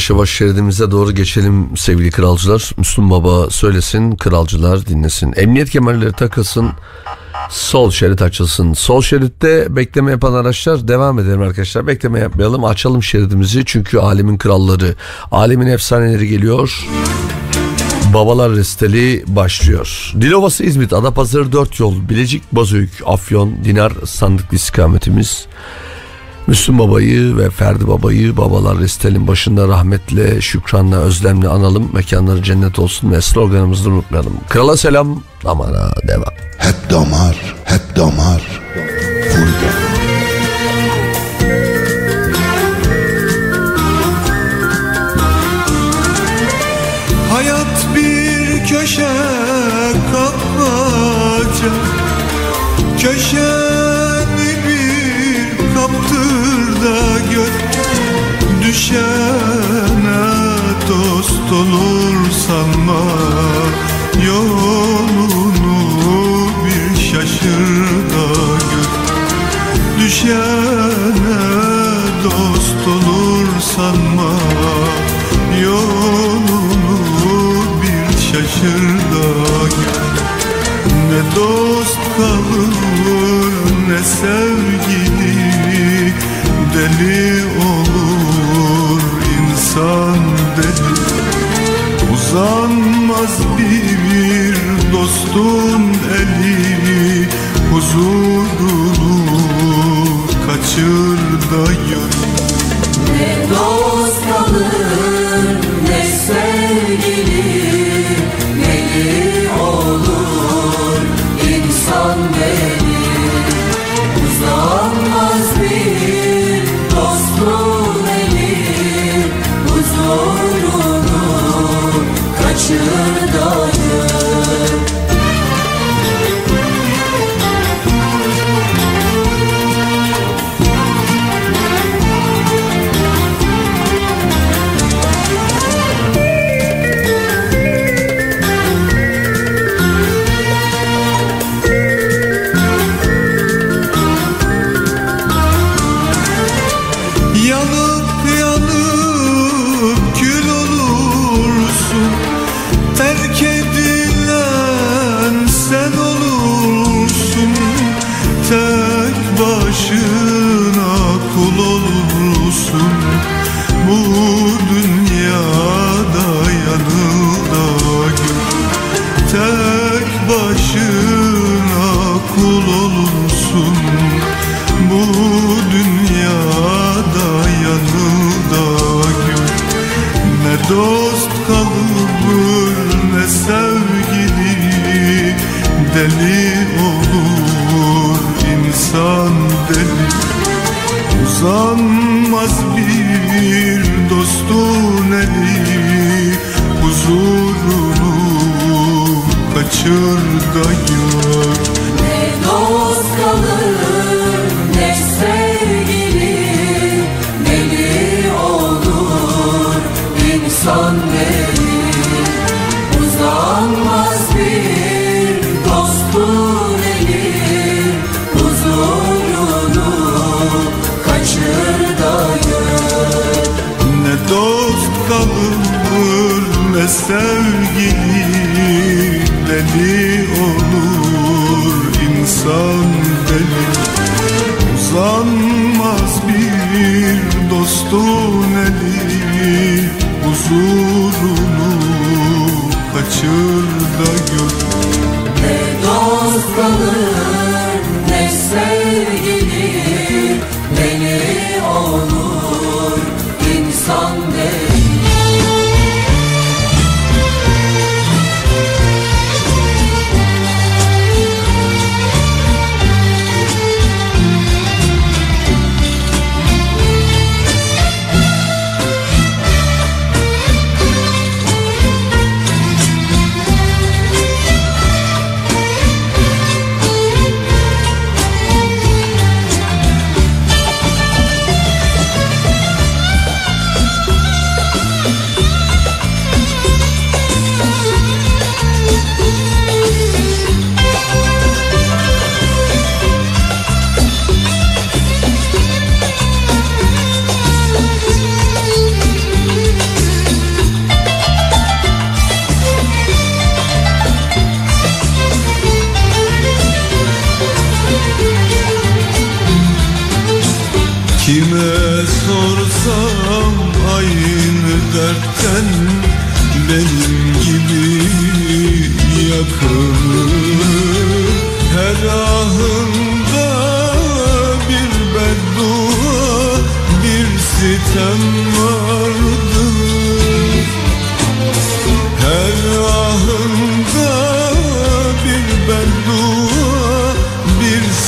yavaş yavaş şeridimize doğru geçelim sevgili kralcılar. Müslüm Baba söylesin, kralcılar dinlesin. Emniyet kemerleri takılsın, sol şerit açılsın. Sol şeritte bekleme yapan araçlar devam edelim arkadaşlar. Bekleme yapmayalım, açalım şeridimizi. Çünkü alemin kralları, alemin efsaneleri geliyor. Babalar Resteli başlıyor. Dilovası İzmit, Adapazarı 4 yol, Bilecik, Bazöyük, Afyon, Dinar sandıklı istikametimiz. Müslüm Baba'yı ve Ferdi Baba'yı babalar Restel'in başında rahmetle, şükranla, özlemle analım. Mekanları cennet olsun ve sloganımızı unutmayalım. Krala selam, damara devam. Hep damar, hep damar. Hayat bir köşe Düşene dost olur sanma Yolunu bir şaşır da gör Düşene dost olur sanma Yolunu bir şaşır da gör Ne dost kalır ne sevgili Deli olur insan deli Uzanmaz bir dostun eli. Huzurunu kaçır da yürü Ne dost kalır ne sevgili Deli kaçır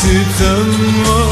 sitem var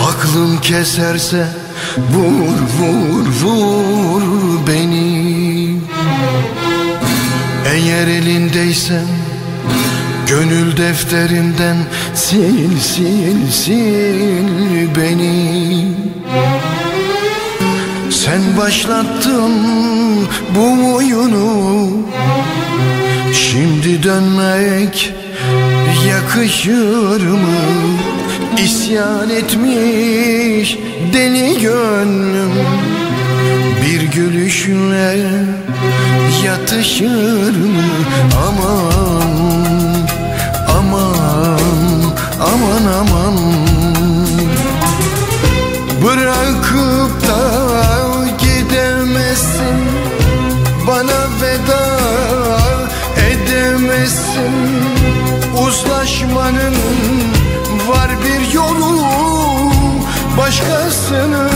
Aklım keserse Vur vur vur beni. Eğer elindeysem Gönül defterimden sil sil sil beni. Sen başlattın bu oyunu. Şimdi dönmek yakışır mı? İsyan etmiş deli gönlüm. Bir gülüşle yatışır mı? Aman aman aman aman. Bırakıp da gidemezsin. Bana veda edemezsin. Uzlaşmanın var bir yolu Başkasını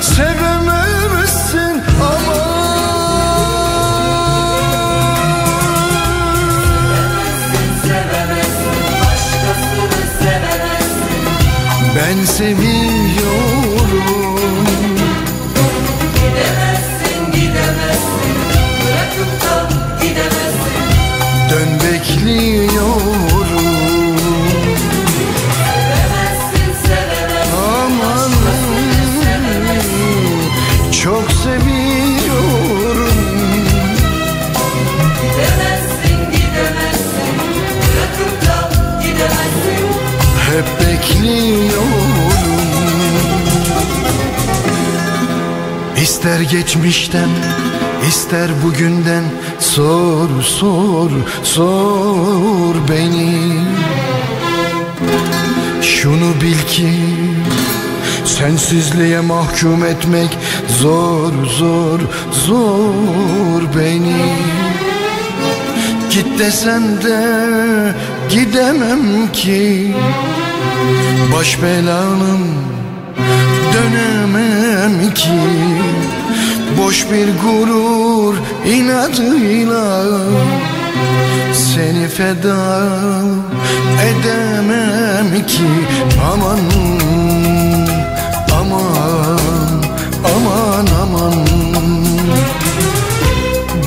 sevemezsin. Ama Ben seviyorum Gidemezsin gidemezsin. Bırakıp da gidemezsin. Dön bekliyorum Hep bekliyorum. İster geçmişten ister bugünden Sor sor sor beni. Şunu bil ki Sensizliğe mahkum etmek Zor zor zor beni. Git desem de gidemem ki Baş belanım dönemem ki Boş bir gurur inadıyla Seni feda edemem ki. Aman aman aman aman.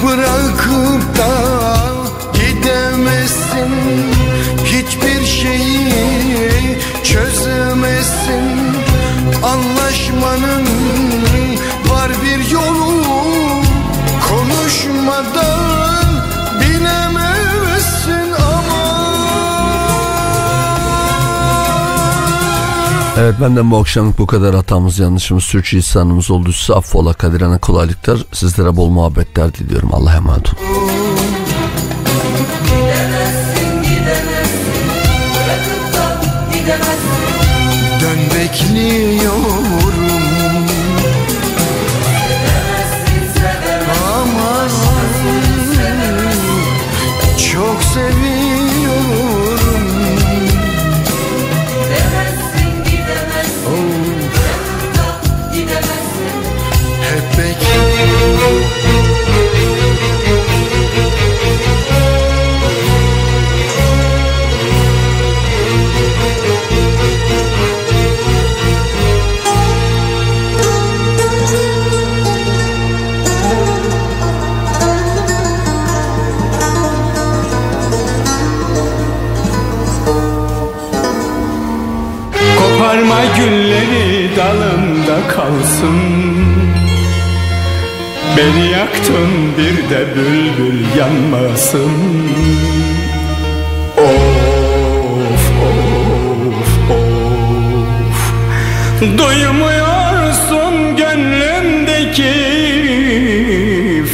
Bırakıp da gidemezsin çözemezsin Anlaşmanın var bir yolu. Konuşmadan bilemezsin ama. Evet benden bu akşamlık bu kadar hatamız yanlışımız sürçülisanımız olduysa affola kadirana kolaylıklar. Sizlere bol muhabbetler diliyorum. Allah'a emanet olun. Bekliyorum Yaktın bir de bülbül yanmasın. Of of of. Duymuyorsun gönlümdeki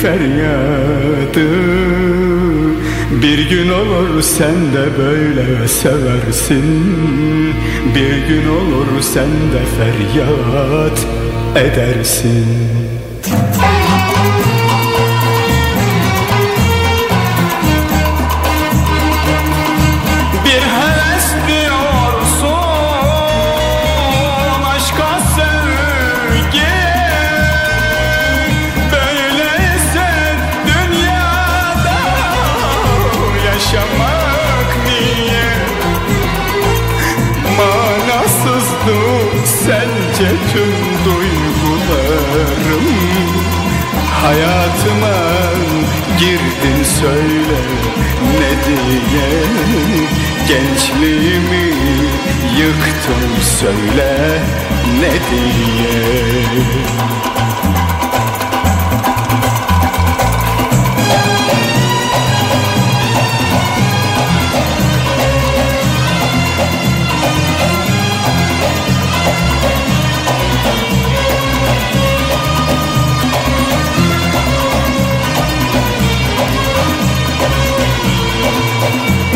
feryadı. Bir gün olur sen de böyle seversin. Bir gün olur sen de feryat edersin Hayatıma girdin söyle ne diye? Gençliğimi yıktın söyle ne diye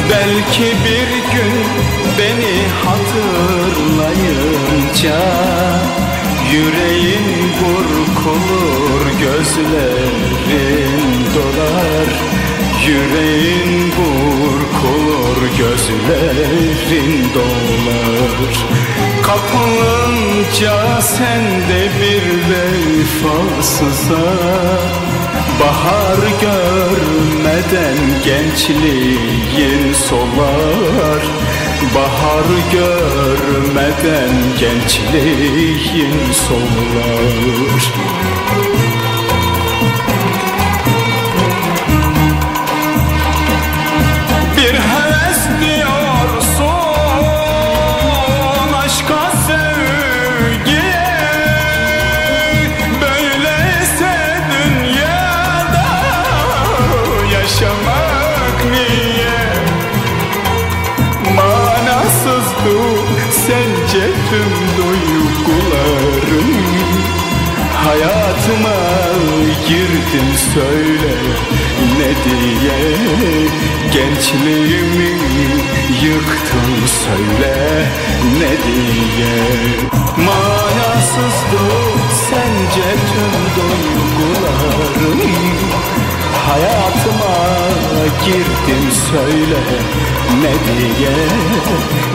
Belki bir gün beni hatırlayınca Yüreğin burkulur gözlerin dolar. Yüreğin burkulur gözlerin dolar. Kapılınca sende bir vefasıza Bahar görmeden gençliğin solar. Bahar görmeden gençliğin solar Hayatıma girdin söyle ne diye. Gençliğimi yıktın söyle ne diye. Manasızdı sence tüm duygularım. Hayatıma girdin söyle ne diye.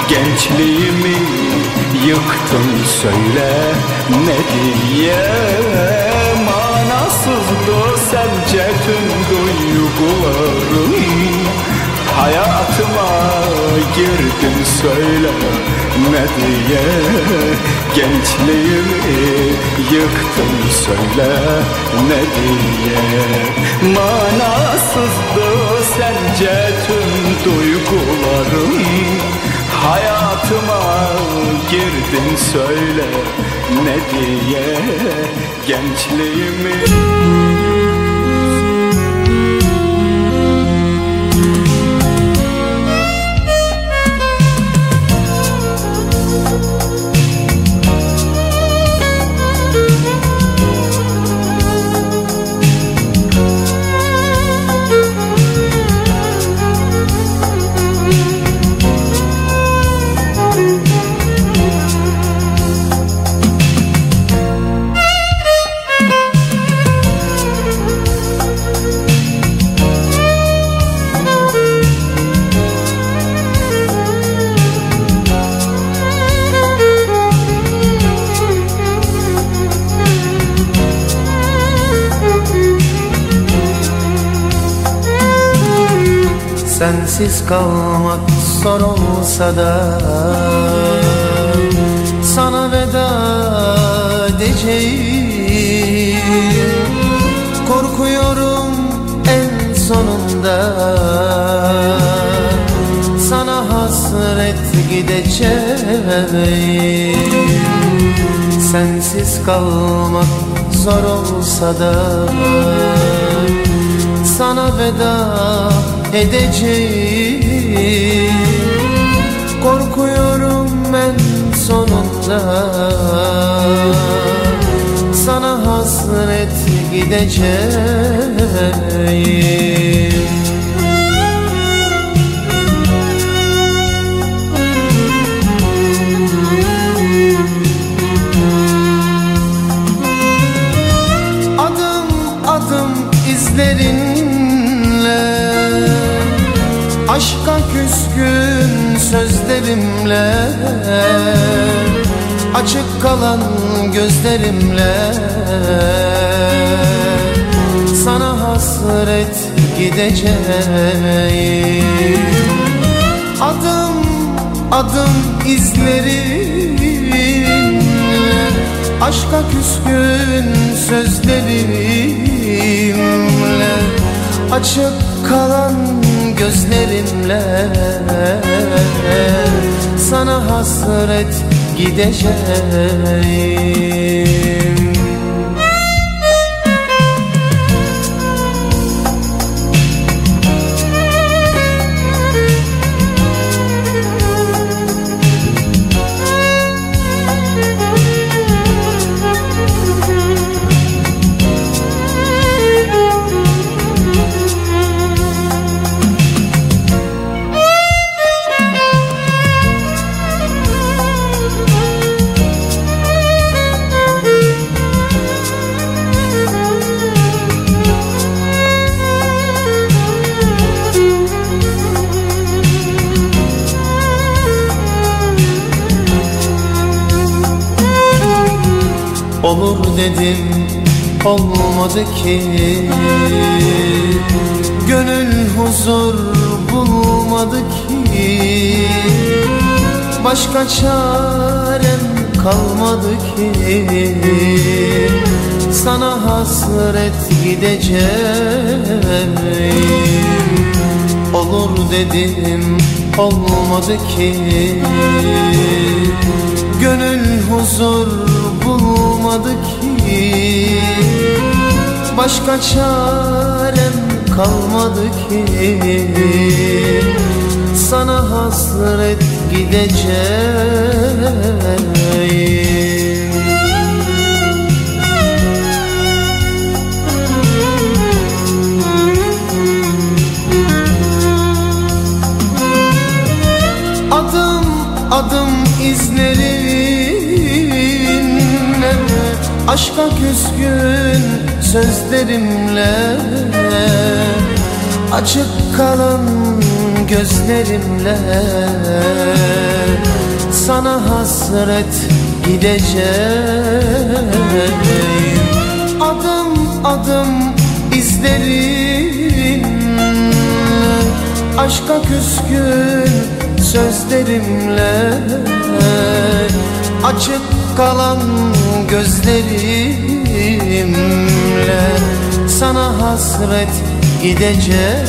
Gençliğimi yıktın söyle ne diye Manasızdı sence tüm duygularım? Hayatıma girdin söyle ne diye? Gençliğimi yıktın söyle ne diye? Manasızdı sence tüm duygularım? Hayatıma girdin söyle ne diye Gençliğimi Sensiz kalmak zor olsa da Sana veda edeceğim. Korkuyorum en sonunda Sana hasret gideceğim. Sensiz kalmak zor olsa da Sana veda edeceğim. Korkuyorum ben sonunda. Sana hasret gideceğim Aşka küskün sözlerimle Açık kalan gözlerimle. Sana hasret gideceğim. Adım adım izlerinle Aşka küskün sözlerimle Açık kalan gözlerimle. Sana hasret gideceğim Olur dedim olmadı ki. Gönül huzur bulmadı ki. Başka çarem kalmadı ki. Sana hasret gideceğim. Olur dedim olmadı ki. Gönül huzur bulmadı ki Başka çarem kalmadı ki. Sana hasret gideceğim. Adım adım Aşka küskün sözlerimle Açık kalan gözlerimle Sana hasret gideceğim. Adım adım izlerin Aşka küskün sözlerimle Açık kalan gözlerimle Sana hasret gideceğim.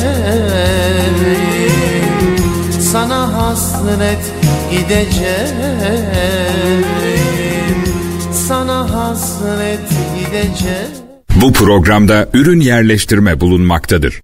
Sana hasret gideceğim. Sana hasret gideceğim. Bu programda ürün yerleştirme bulunmaktadır.